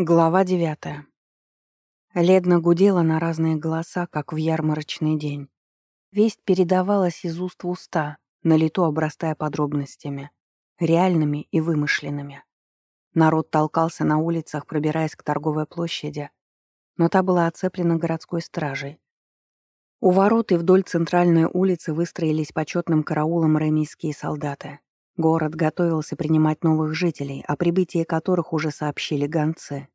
Глава девятая. Ледно гудела на разные голоса, как в ярмарочный день. Весть передавалась из уст в уста, на лету обрастая подробностями, реальными и вымышленными. Народ толкался на улицах, пробираясь к торговой площади, но та была оцеплена городской стражей. У ворот и вдоль центральной улицы выстроились почетным караулом ремийские солдаты. Город готовился принимать новых жителей, о прибытии которых уже сообщили гонцы.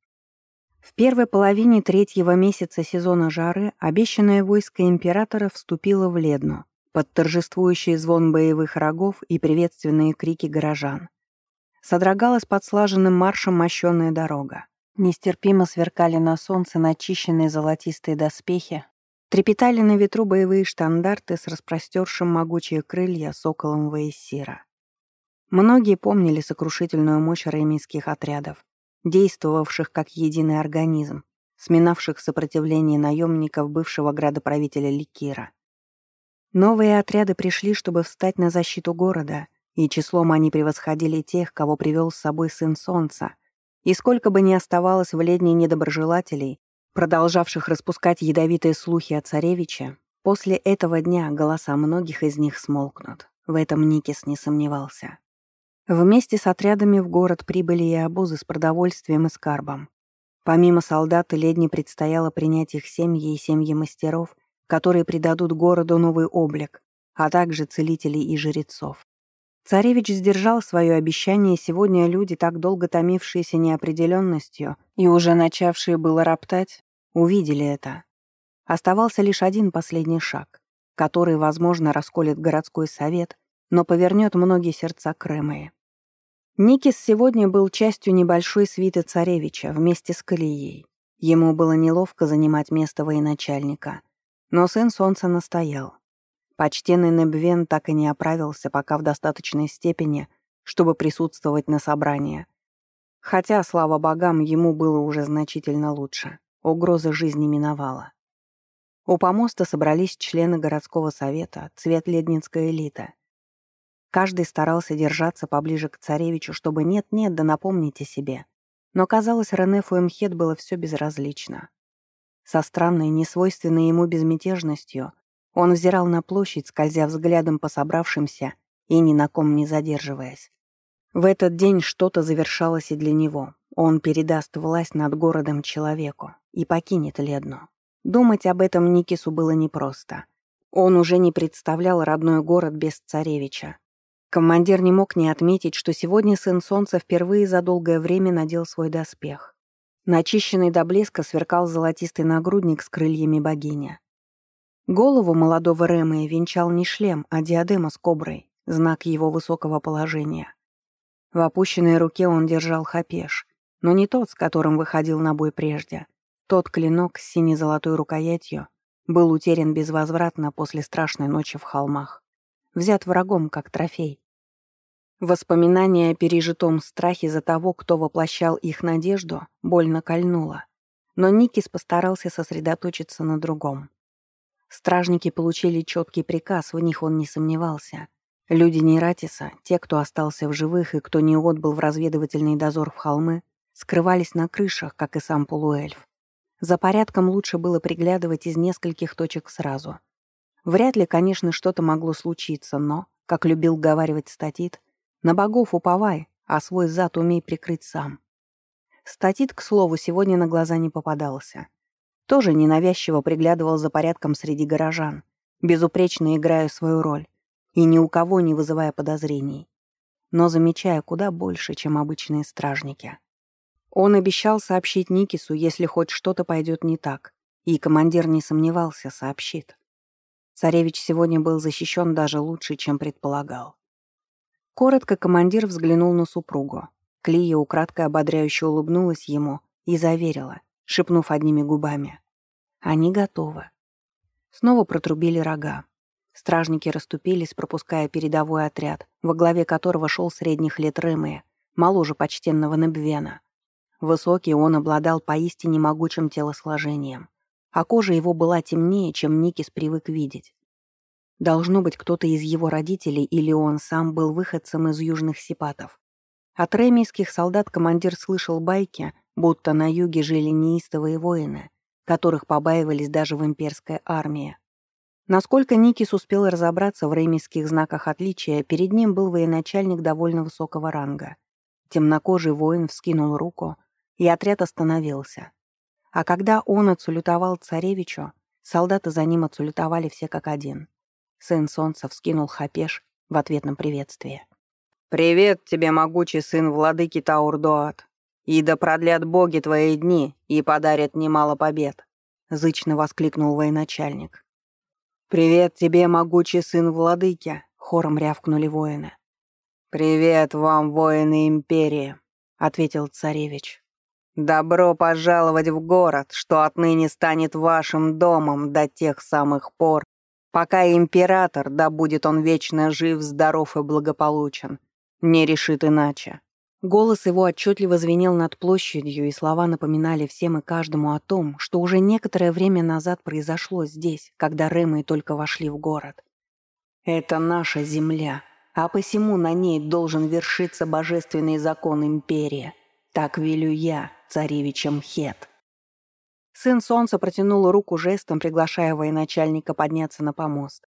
В первой половине третьего месяца сезона жары обещанное войско императора вступило в Ледну под торжествующий звон боевых рогов и приветственные крики горожан. Содрогалась под слаженным маршем мощенная дорога. Нестерпимо сверкали на солнце начищенные золотистые доспехи, трепетали на ветру боевые штандарты с распростершим могучие крылья соколом Ваесира. Многие помнили сокрушительную мощь ремийских отрядов, действовавших как единый организм, сминавших сопротивление наемников бывшего градоправителя Ликира. Новые отряды пришли, чтобы встать на защиту города, и числом они превосходили тех, кого привел с собой сын Солнца, и сколько бы ни оставалось в ледне недоброжелателей, продолжавших распускать ядовитые слухи о царевиче, после этого дня голоса многих из них смолкнут. В этом Никис не сомневался. Вместе с отрядами в город прибыли и обозы с продовольствием и скарбом. Помимо солдат, Ледни предстояло принять их семьи и семьи мастеров, которые придадут городу новый облик, а также целителей и жрецов. Царевич сдержал свое обещание, сегодня люди, так долго томившиеся неопределенностью и уже начавшие было роптать, увидели это. Оставался лишь один последний шаг, который, возможно, расколет городской совет но повернет многие сердца Крымы. Никис сегодня был частью небольшой свиты царевича вместе с Калией. Ему было неловко занимать место военачальника, но сын солнца настоял. Почтенный Небвен так и не оправился пока в достаточной степени, чтобы присутствовать на собрании. Хотя, слава богам, ему было уже значительно лучше. Угроза жизни миновала. У помоста собрались члены городского совета, цвет леднинская элита — Каждый старался держаться поближе к царевичу, чтобы нет-нет, да напомнить о себе. Но, казалось, Рене Фуэмхет было все безразлично. Со странной, несвойственной ему безмятежностью он взирал на площадь, скользя взглядом по собравшимся и ни на ком не задерживаясь. В этот день что-то завершалось и для него. Он передаст власть над городом человеку и покинет Ледну. Думать об этом Никису было непросто. Он уже не представлял родной город без царевича, Командир не мог не отметить, что сегодня сын солнца впервые за долгое время надел свой доспех. Начищенный до блеска сверкал золотистый нагрудник с крыльями богини. Голову молодого Рэмы венчал не шлем, а диадема с коброй, знак его высокого положения. В опущенной руке он держал хапеш, но не тот, с которым выходил на бой прежде. Тот клинок с сине-золотой рукоятью был утерян безвозвратно после страшной ночи в холмах. Взят врагом как трофей. Воспоминание о пережитом страхе за того, кто воплощал их надежду, больно кольнуло. Но Никис постарался сосредоточиться на другом. Стражники получили четкий приказ, в них он не сомневался. Люди Нератиса, те, кто остался в живых и кто не отбыл в разведывательный дозор в холмы, скрывались на крышах, как и сам полуэльф. За порядком лучше было приглядывать из нескольких точек сразу. Вряд ли, конечно, что-то могло случиться, но, как любил говаривать статит, на богов уповай, а свой зад умей прикрыть сам. Статит, к слову, сегодня на глаза не попадался. Тоже ненавязчиво приглядывал за порядком среди горожан, безупречно играя свою роль и ни у кого не вызывая подозрений, но замечая куда больше, чем обычные стражники. Он обещал сообщить Никису, если хоть что-то пойдет не так, и командир не сомневался, сообщит. Царевич сегодня был защищен даже лучше, чем предполагал. Коротко командир взглянул на супругу. Клия украдкой ободряюще улыбнулась ему и заверила, шепнув одними губами. «Они готовы». Снова протрубили рога. Стражники расступились, пропуская передовой отряд, во главе которого шел средних лет Рэмэя, моложе почтенного Небвена. Высокий он обладал поистине могучим телосложением, а кожа его была темнее, чем Никис привык видеть. Должно быть, кто-то из его родителей или он сам был выходцем из южных сипатов. От ремейских солдат командир слышал байки, будто на юге жили неистовые воины, которых побаивались даже в имперской армии. Насколько Никис успел разобраться в реймийских знаках отличия, перед ним был военачальник довольно высокого ранга. Темнокожий воин вскинул руку, и отряд остановился. А когда он отсулютовал царевичу, солдаты за ним отсулютовали все как один. Сын солнца вскинул хапеш в ответ на приветствие. «Привет тебе, могучий сын владыки Таурдоат, и да продлят боги твои дни и подарят немало побед», — зычно воскликнул военачальник. «Привет тебе, могучий сын владыки», — хором рявкнули воины. «Привет вам, воины Империи», — ответил царевич. «Добро пожаловать в город, что отныне станет вашим домом до тех самых пор, пока император, да будет он вечно жив, здоров и благополучен, не решит иначе». Голос его отчетливо звенел над площадью, и слова напоминали всем и каждому о том, что уже некоторое время назад произошло здесь, когда Рэмы только вошли в город. «Это наша земля, а посему на ней должен вершиться божественный закон империи. Так велю я, царевичем Хет. Сын солнца протянул руку жестом, приглашая военачальника подняться на помост.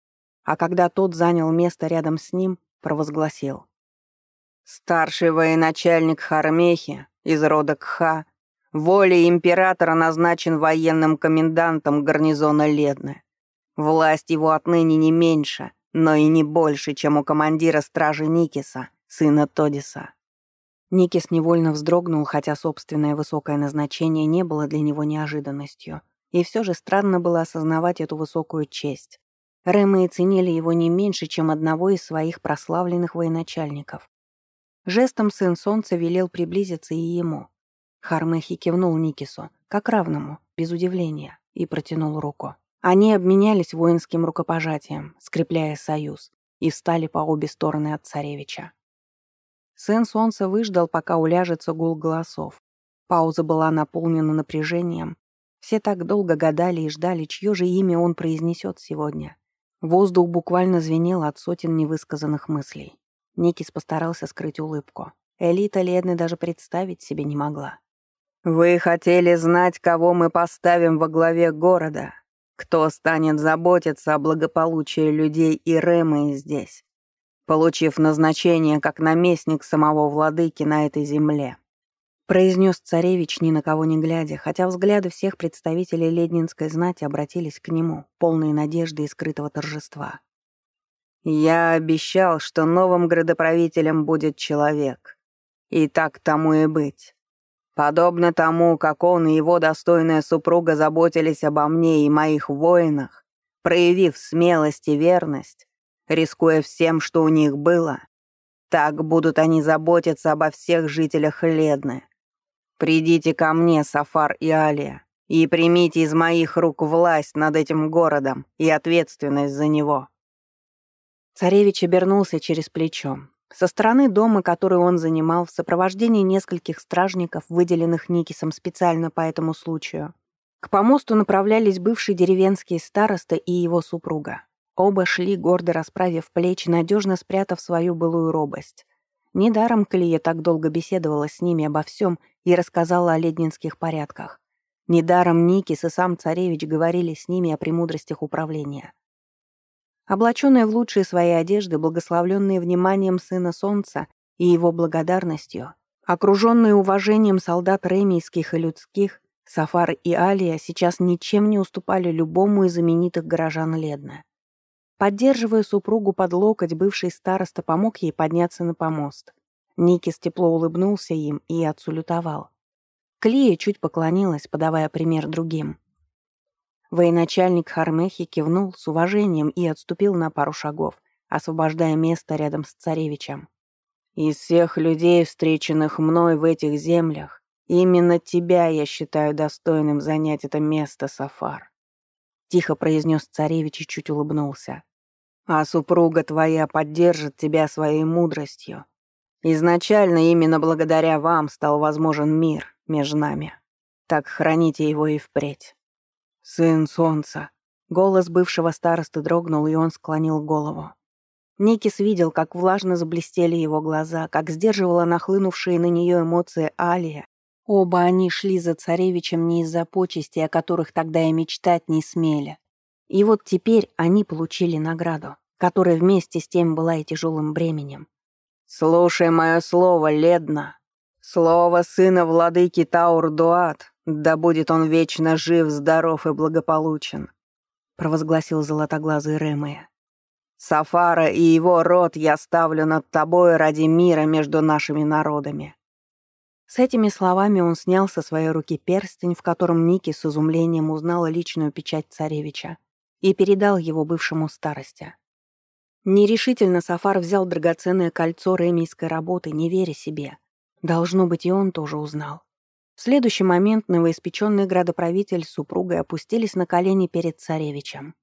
А когда тот занял место рядом с ним, провозгласил. «Старший военачальник Хармехи из рода Кха волей императора назначен военным комендантом гарнизона Ледны. Власть его отныне не меньше, но и не больше, чем у командира стражи Никиса, сына Тодиса. Никис невольно вздрогнул, хотя собственное высокое назначение не было для него неожиданностью. И все же странно было осознавать эту высокую честь. Рэмы ценили его не меньше, чем одного из своих прославленных военачальников. Жестом сын солнца велел приблизиться и ему. Хармехи кивнул Никису, как равному, без удивления, и протянул руку. Они обменялись воинским рукопожатием, скрепляя союз, и встали по обе стороны от царевича. Сын солнца выждал, пока уляжется гул голосов. Пауза была наполнена напряжением. Все так долго гадали и ждали, чье же имя он произнесет сегодня. Воздух буквально звенел от сотен невысказанных мыслей. Никис постарался скрыть улыбку. Элита Ледны даже представить себе не могла. «Вы хотели знать, кого мы поставим во главе города? Кто станет заботиться о благополучии людей и Рэмы здесь? Получив назначение как наместник самого владыки на этой земле», произнес царевич, ни на кого не глядя, хотя взгляды всех представителей леднинской знати обратились к нему, полные надежды и скрытого торжества. «Я обещал, что новым градоправителем будет человек. И так тому и быть. Подобно тому, как он и его достойная супруга заботились обо мне и моих воинах, проявив смелость и верность, рискуя всем, что у них было. Так будут они заботиться обо всех жителях Ледны. Придите ко мне, Сафар и Алия, и примите из моих рук власть над этим городом и ответственность за него». Царевич обернулся через плечо. Со стороны дома, который он занимал, в сопровождении нескольких стражников, выделенных Никисом специально по этому случаю, к помосту направлялись бывший деревенский староста и его супруга. Оба шли, гордо расправив плечи, надежно спрятав свою былую робость. Недаром Клия так долго беседовала с ними обо всем и рассказала о леднинских порядках. Недаром Никис и сам царевич говорили с ними о премудростях управления. Облаченные в лучшие свои одежды, благословленные вниманием сына солнца и его благодарностью, окруженные уважением солдат ремийских и людских, Сафар и Алия сейчас ничем не уступали любому из знаменитых горожан Ледна. Поддерживая супругу под локоть, бывший староста помог ей подняться на помост. Никис тепло улыбнулся им и отсулютовал. Клия чуть поклонилась, подавая пример другим. Военачальник Хармехи кивнул с уважением и отступил на пару шагов, освобождая место рядом с царевичем. «Из всех людей, встреченных мной в этих землях, именно тебя я считаю достойным занять это место, Сафар», — тихо произнес царевич и чуть улыбнулся. А супруга твоя поддержит тебя своей мудростью. Изначально именно благодаря вам стал возможен мир между нами. Так храните его и впредь. Сын солнца. Голос бывшего старосты дрогнул, и он склонил голову. Никис видел, как влажно заблестели его глаза, как сдерживала нахлынувшие на нее эмоции Алия, Оба они шли за царевичем не из-за почести, о которых тогда и мечтать не смели. И вот теперь они получили награду, которая вместе с тем была и тяжелым бременем. «Слушай мое слово, Ледна. Слово сына владыки Таур-Дуат, да будет он вечно жив, здоров и благополучен», провозгласил золотоглазый Ремея. «Сафара и его род я ставлю над тобой ради мира между нашими народами». С этими словами он снял со своей руки перстень, в котором Ники с изумлением узнала личную печать царевича, и передал его бывшему старости. Нерешительно Сафар взял драгоценное кольцо ремийской работы, не веря себе. Должно быть, и он тоже узнал. В следующий момент новоиспеченный градоправитель с супругой опустились на колени перед царевичем.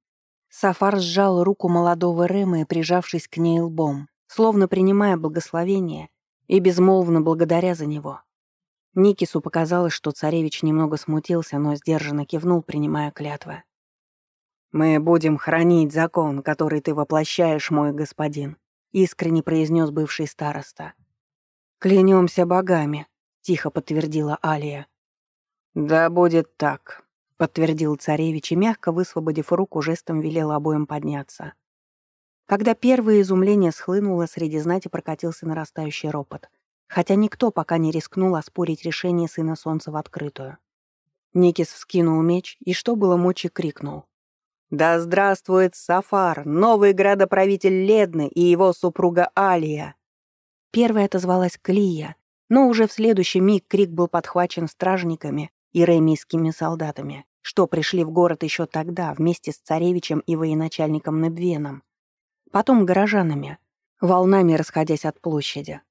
Сафар сжал руку молодого Ремы, прижавшись к ней лбом, словно принимая благословение и безмолвно благодаря за него. Никису показалось, что царевич немного смутился, но сдержанно кивнул, принимая клятвы. «Мы будем хранить закон, который ты воплощаешь, мой господин», — искренне произнес бывший староста. «Клянемся богами», — тихо подтвердила Алия. «Да будет так», — подтвердил царевич и, мягко высвободив руку, жестом велел обоим подняться. Когда первое изумление схлынуло, среди знати прокатился нарастающий ропот, хотя никто пока не рискнул оспорить решение сына солнца в открытую. Никис вскинул меч и, что было мочи, крикнул. Да здравствует Сафар, новый градоправитель Ледны и его супруга Алия. Первая отозвалась Клия, но уже в следующий миг крик был подхвачен стражниками и ремийскими солдатами, что пришли в город еще тогда вместе с царевичем и военачальником Недвеном. Потом горожанами, волнами расходясь от площади.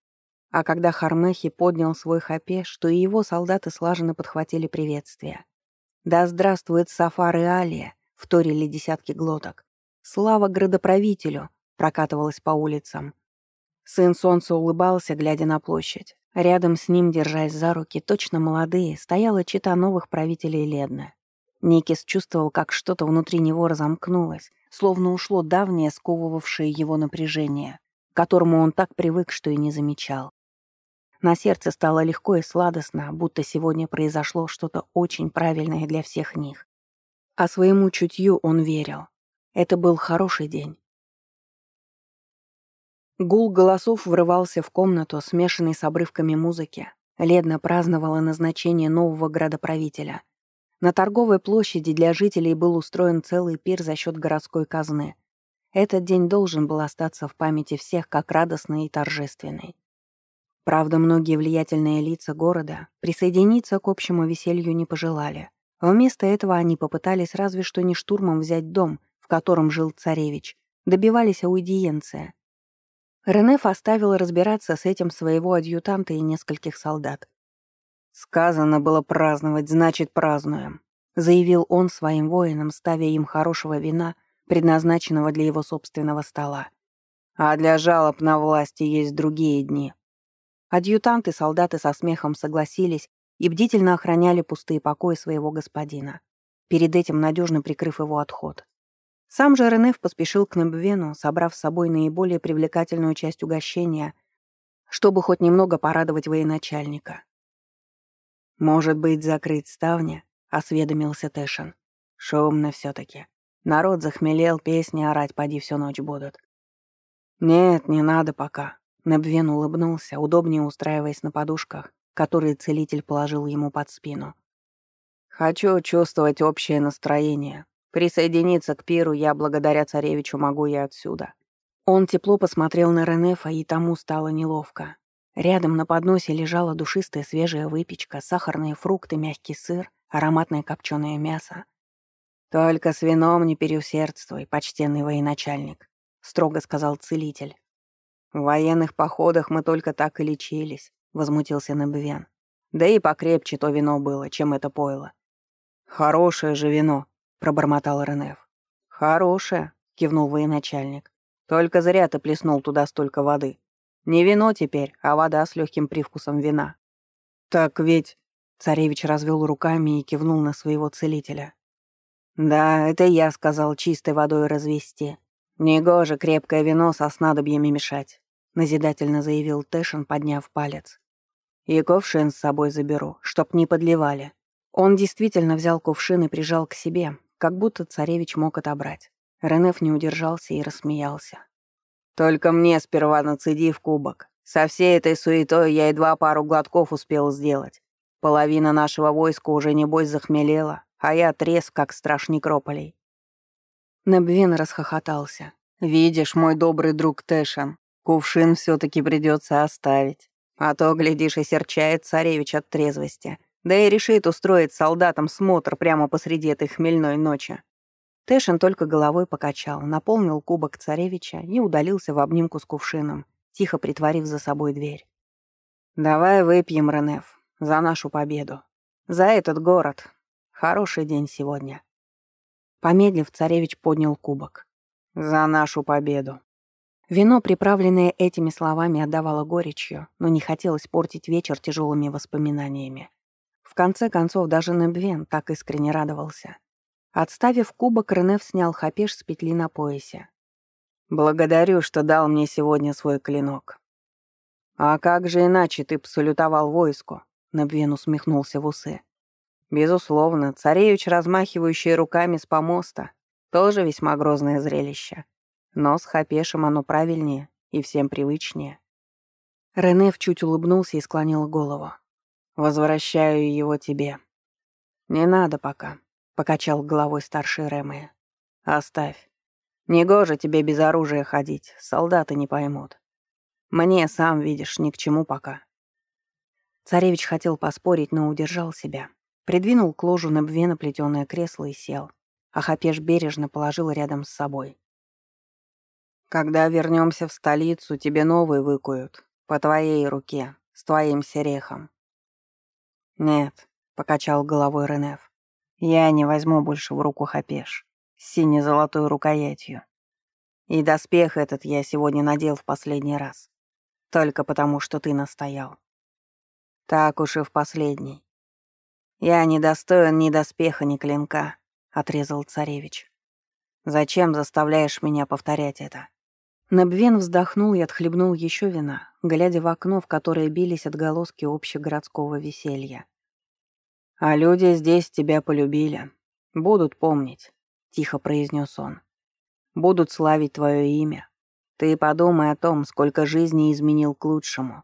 А когда Хармехи поднял свой хапеш, то и его солдаты слаженно подхватили приветствие. «Да здравствует Сафар и Алия!» вторили десятки глоток. «Слава градоправителю!» прокатывалась по улицам. Сын солнца улыбался, глядя на площадь. Рядом с ним, держась за руки, точно молодые, стояла чита новых правителей Ледны. Никис чувствовал, как что-то внутри него разомкнулось, словно ушло давнее, сковывавшее его напряжение, к которому он так привык, что и не замечал. На сердце стало легко и сладостно, будто сегодня произошло что-то очень правильное для всех них. А своему чутью он верил. Это был хороший день. Гул голосов врывался в комнату, смешанный с обрывками музыки. Ледна праздновала назначение нового градоправителя. На торговой площади для жителей был устроен целый пир за счет городской казны. Этот день должен был остаться в памяти всех как радостный и торжественный. Правда, многие влиятельные лица города присоединиться к общему веселью не пожелали. Вместо этого они попытались разве что не штурмом взять дом, в котором жил царевич, добивались аудиенция. Ренеф оставил разбираться с этим своего адъютанта и нескольких солдат. «Сказано было праздновать, значит, празднуем», — заявил он своим воинам, ставя им хорошего вина, предназначенного для его собственного стола. «А для жалоб на власти есть другие дни». Адъютанты и солдаты со смехом согласились и бдительно охраняли пустые покои своего господина, перед этим надежно прикрыв его отход. Сам же Ренеф поспешил к Небвену, собрав с собой наиболее привлекательную часть угощения, чтобы хоть немного порадовать военачальника. «Может быть, закрыть ставни?» — осведомился Тэшин. «Шумно все-таки. Народ захмелел, песни орать поди всю ночь будут». «Нет, не надо пока», — Небвен улыбнулся, удобнее устраиваясь на подушках который целитель положил ему под спину. «Хочу чувствовать общее настроение. Присоединиться к пиру я благодаря царевичу могу и отсюда». Он тепло посмотрел на Ренефа, и тому стало неловко. Рядом на подносе лежала душистая свежая выпечка, сахарные фрукты, мягкий сыр, ароматное копченое мясо. «Только с вином не переусердствуй, почтенный военачальник», — строго сказал целитель. «В военных походах мы только так и лечились. — возмутился Небвен. «Да и покрепче то вино было, чем это пойло». «Хорошее же вино», — пробормотал Ренеф. «Хорошее», — кивнул военачальник. «Только зря ты плеснул туда столько воды. Не вино теперь, а вода с легким привкусом вина». «Так ведь...» — царевич развел руками и кивнул на своего целителя. «Да, это я сказал чистой водой развести. Негоже крепкое вино со снадобьями мешать», — назидательно заявил Тэшин, подняв палец. И кувшин с собой заберу, чтоб не подливали». Он действительно взял кувшин и прижал к себе, как будто царевич мог отобрать. Ренеф не удержался и рассмеялся. «Только мне сперва нацеди в кубок. Со всей этой суетой я едва пару глотков успел сделать. Половина нашего войска уже, небось, захмелела, а я треск, как страж некрополей». Небвин расхохотался. «Видишь, мой добрый друг Тэшем, кувшин все таки придется оставить. А то, глядишь, и серчает царевич от трезвости. Да и решит устроить солдатам смотр прямо посреди этой хмельной ночи». Тэшин только головой покачал, наполнил кубок царевича и удалился в обнимку с кувшином, тихо притворив за собой дверь. «Давай выпьем, Ренеф, за нашу победу. За этот город. Хороший день сегодня». Помедлив, царевич поднял кубок. «За нашу победу». Вино, приправленное этими словами, отдавало горечью, но не хотелось портить вечер тяжелыми воспоминаниями. В конце концов, даже Небвен так искренне радовался. Отставив кубок, Ренеф снял хапеш с петли на поясе. «Благодарю, что дал мне сегодня свой клинок». «А как же иначе ты псалютовал войску?» Небвен усмехнулся в усы. «Безусловно, царевич, размахивающий руками с помоста, тоже весьма грозное зрелище. Но с хапешем оно правильнее и всем привычнее». Ренеф чуть улыбнулся и склонил голову. Возвращаю его тебе». «Не надо пока», — покачал головой старший Рэмэ. «Оставь. Негоже тебе без оружия ходить, солдаты не поймут. Мне, сам видишь, ни к чему пока». Царевич хотел поспорить, но удержал себя. Придвинул к ложу на бве кресло и сел, а Хапеш бережно положил рядом с собой. «Когда вернемся в столицу, тебе новый выкуют, по твоей руке, с твоим серехом. «Нет», — покачал головой Ренеф. «Я не возьму больше в руку хапеш с сине-золотой рукоятью. И доспех этот я сегодня надел в последний раз. Только потому, что ты настоял. Так уж и в последний. Я не достоин ни доспеха, ни клинка», — отрезал царевич. «Зачем заставляешь меня повторять это?» Набвен вздохнул и отхлебнул еще вина, глядя в окно, в которое бились отголоски общегородского веселья. «А люди здесь тебя полюбили. Будут помнить», — тихо произнес он. «Будут славить твое имя. Ты подумай о том, сколько жизней изменил к лучшему.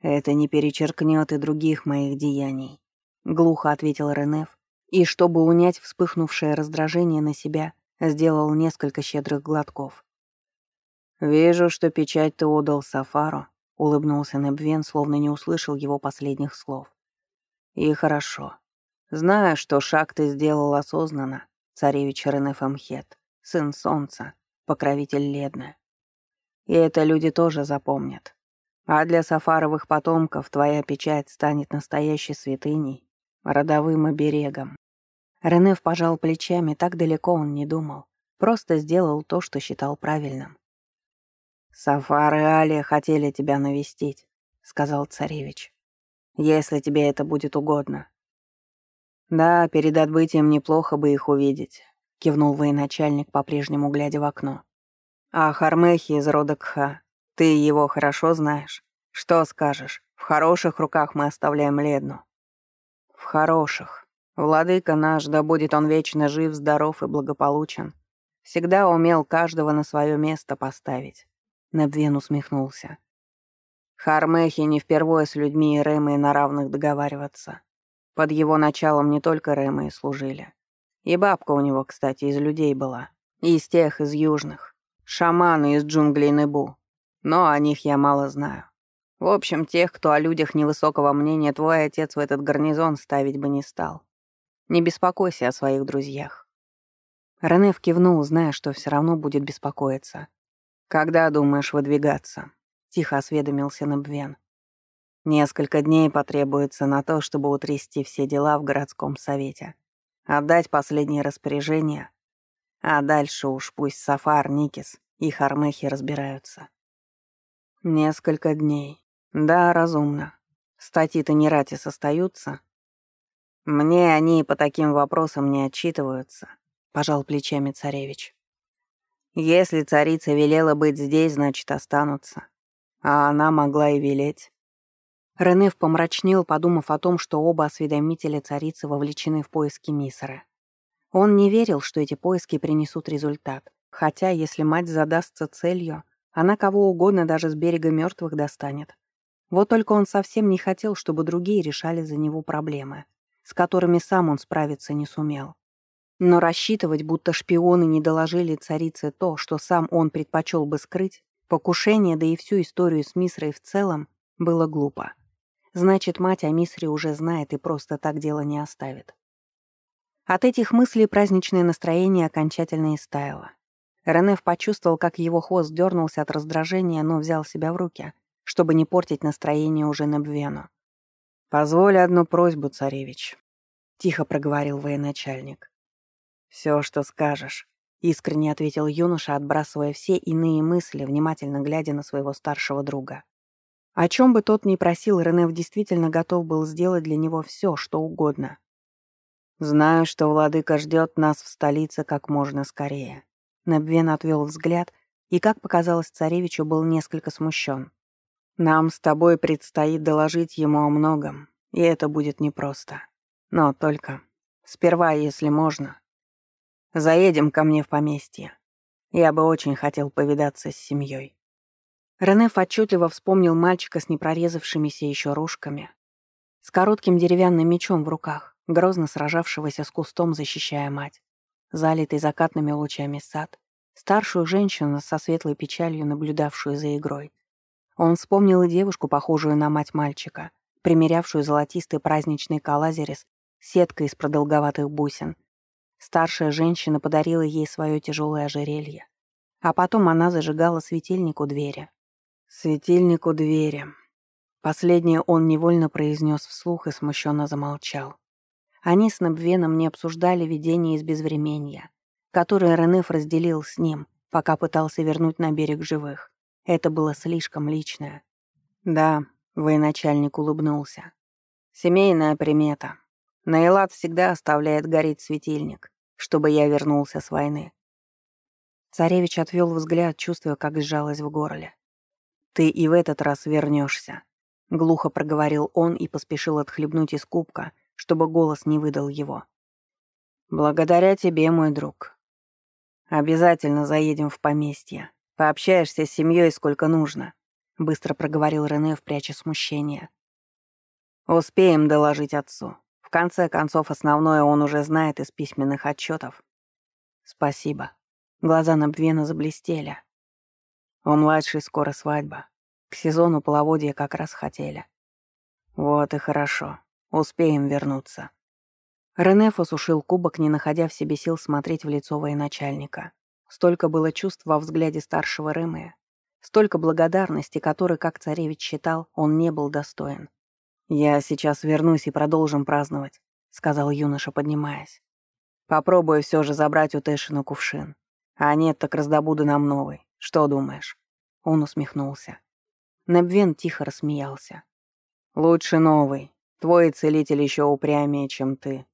Это не перечеркнет и других моих деяний», — глухо ответил Ренеф, и, чтобы унять вспыхнувшее раздражение на себя, сделал несколько щедрых глотков. «Вижу, что печать ты отдал Сафару», — улыбнулся Небвен, словно не услышал его последних слов. И хорошо. Знаю, что шаг ты сделал осознанно, царевич Ренефамхет, сын солнца, покровитель Ледны. И это люди тоже запомнят. А для сафаровых потомков твоя печать станет настоящей святыней, родовым оберегом. Ренеф пожал плечами, так далеко он не думал. Просто сделал то, что считал правильным. «Сафар и Алия хотели тебя навестить», — сказал царевич если тебе это будет угодно». «Да, перед отбытием неплохо бы их увидеть», — кивнул военачальник, по-прежнему глядя в окно. «А Хармехи из рода Кха, ты его хорошо знаешь? Что скажешь? В хороших руках мы оставляем Ледну». «В хороших. Владыка наш, да будет он вечно жив, здоров и благополучен, всегда умел каждого на свое место поставить». Небвен усмехнулся. Хармехи не впервые с людьми и Рэмой на равных договариваться. Под его началом не только Рэмы служили. И бабка у него, кстати, из людей была. Из тех, из южных. Шаманы из джунглей Небу. Но о них я мало знаю. В общем, тех, кто о людях невысокого мнения, твой отец в этот гарнизон ставить бы не стал. Не беспокойся о своих друзьях. Ренеф кивнул, зная, что все равно будет беспокоиться. «Когда думаешь выдвигаться?» тихо осведомился Набвен. Несколько дней потребуется на то, чтобы утрясти все дела в городском совете, отдать последние распоряжения, а дальше уж пусть Сафар, Никис и Хармехи разбираются. Несколько дней. Да, разумно. Статьи-то не остаются. Мне они по таким вопросам не отчитываются, пожал плечами царевич. Если царица велела быть здесь, значит, останутся. А она могла и велеть. Ренеф помрачнел, подумав о том, что оба осведомителя царицы вовлечены в поиски Миссера. Он не верил, что эти поиски принесут результат, хотя, если мать задастся целью, она кого угодно даже с берега мертвых достанет. Вот только он совсем не хотел, чтобы другие решали за него проблемы, с которыми сам он справиться не сумел. Но рассчитывать, будто шпионы не доложили царице то, что сам он предпочел бы скрыть, покушение, да и всю историю с Мисрой в целом, было глупо. Значит, мать о Мисре уже знает и просто так дело не оставит. От этих мыслей праздничное настроение окончательно истаяло. Ренеф почувствовал, как его хвост дернулся от раздражения, но взял себя в руки, чтобы не портить настроение уже на Бвену. «Позволь одну просьбу, царевич», — тихо проговорил военачальник. «Все, что скажешь», — искренне ответил юноша, отбрасывая все иные мысли, внимательно глядя на своего старшего друга. О чем бы тот ни просил, Ренев действительно готов был сделать для него все, что угодно. «Знаю, что владыка ждет нас в столице как можно скорее». Набвен отвел взгляд и, как показалось царевичу, был несколько смущен. «Нам с тобой предстоит доложить ему о многом, и это будет непросто. Но только сперва, если можно, заедем ко мне в поместье. Я бы очень хотел повидаться с семьей. Ренеф отчетливо вспомнил мальчика с непрорезавшимися еще рожками, с коротким деревянным мечом в руках, грозно сражавшегося с кустом, защищая мать, залитый закатными лучами сад, старшую женщину со светлой печалью, наблюдавшую за игрой. Он вспомнил и девушку, похожую на мать мальчика, примерявшую золотистый праздничный калазерис сеткой из продолговатых бусин. Старшая женщина подарила ей свое тяжелое ожерелье. А потом она зажигала светильник у двери, Светильник у двери. Последнее он невольно произнес вслух и смущенно замолчал. Они с Набвеном не обсуждали видение из безвременья, которое Ренеф разделил с ним, пока пытался вернуть на берег живых. Это было слишком личное. «Да», — военачальник улыбнулся. «Семейная примета. Наилат всегда оставляет гореть светильник, чтобы я вернулся с войны». Царевич отвел взгляд, чувствуя, как сжалось в горле. «Ты и в этот раз вернешься», — глухо проговорил он и поспешил отхлебнуть из кубка, чтобы голос не выдал его. «Благодаря тебе, мой друг. Обязательно заедем в поместье. Пообщаешься с семьей сколько нужно», — быстро проговорил Рене, пряча смущение. «Успеем доложить отцу. Конце концов, основное он уже знает из письменных отчетов. «Спасибо». Глаза Набвена заблестели. У младшей скоро свадьба. К сезону половодья как раз хотели. Вот и хорошо. Успеем вернуться. Ренеф осушил кубок, не находя в себе сил смотреть в лицо военачальника. Столько было чувств во взгляде старшего Ремея. Столько благодарности, которой, как царевич считал, он не был достоин. «Я сейчас вернусь и продолжим праздновать», — сказал юноша, поднимаясь. «Попробую все же забрать у Тэшина кувшин. А нет, так раздобуду нам новый. Что думаешь?» Он усмехнулся. Небвен тихо рассмеялся. «Лучше новый. Твой целитель еще упрямее, чем ты.